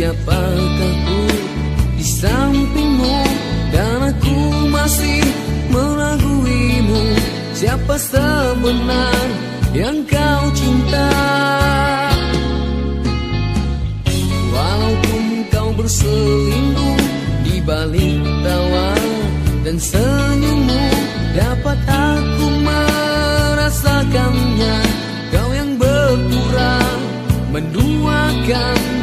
siapakah ku di sampingmu? Dan aku masih meraguimu. Siapa sebenar yang kau cinta? Walaupun kau berselingkuh di balik tawa dan senyummu dapat aku merasakannya? Kau yang berpura menduakan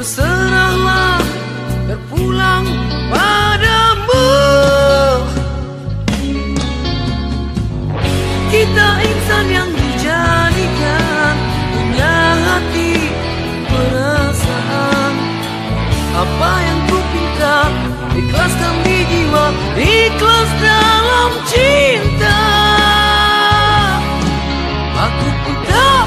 Terserahlah terpulang padamu. Kita insan yang dijadikan Punya hati perasaan. Apa yang ku pinta Ikhlaskan di jiwa Ikhlas dalam cinta. Aku tak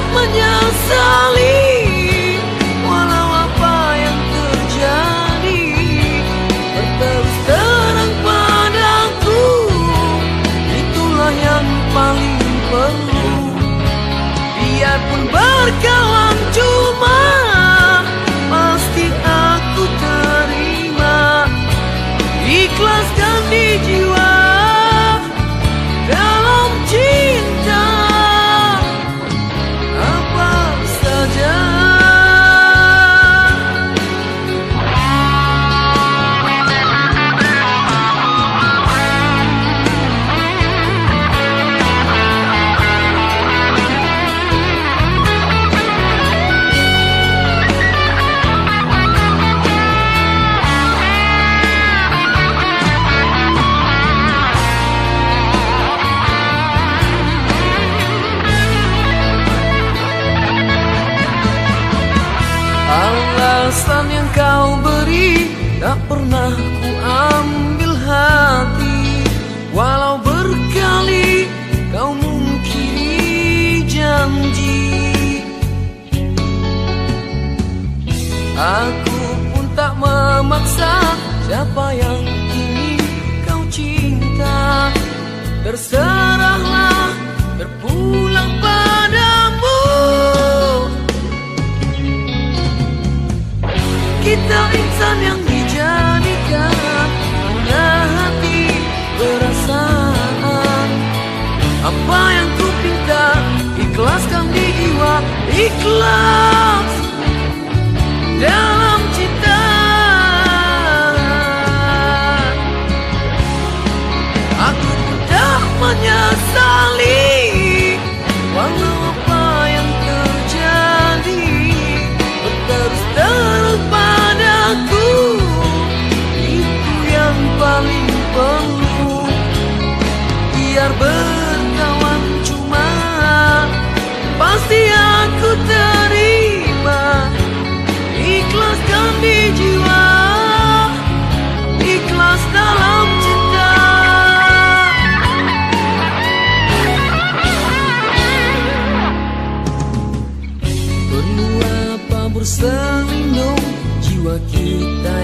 Alasan yang kau beri Tak pernah ku ambil hati. Walau berkali kau mungkiri janji. Aku pun tak memaksa Siapa yang ingin kau cinta. Terserahlah yang dijadikan hati perasaan Apa yang ku pinta Ikhlaskan di jiwa Ikhlas Jiwa kita